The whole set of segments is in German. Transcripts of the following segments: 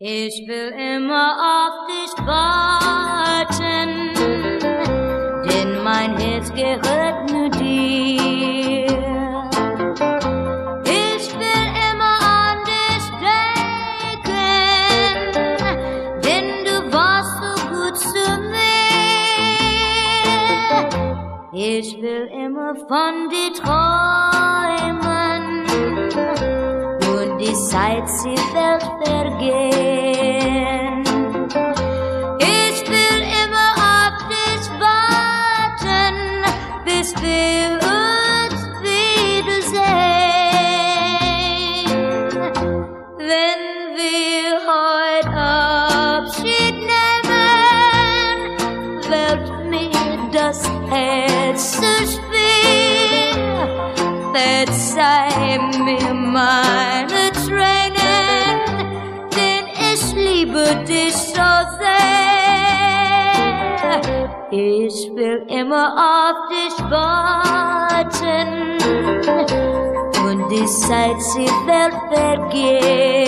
Ich will immer auf dich warten, denn mein Herz gehört nur dir. Ich will immer an dich denken, denn du warst so gut zu mir. Ich will immer von dir träumen und die Zeit sie wird vergehen. Wir heute Abschied nehmen, wird mir das Herz zu schwer. Verzeih mir meine Tränen, denn ich liebe dich so sehr. Ich will immer auf dich warten und die Zeit sie wird vergehen.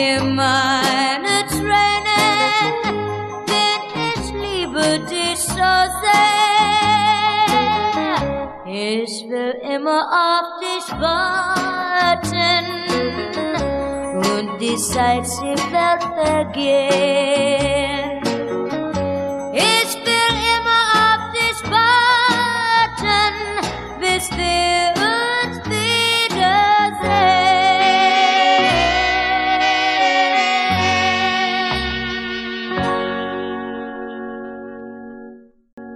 Meine Tränen, denn ich liebe dich so sehr. Ich will immer auf dich warten und die Zeit sie wird vergehen.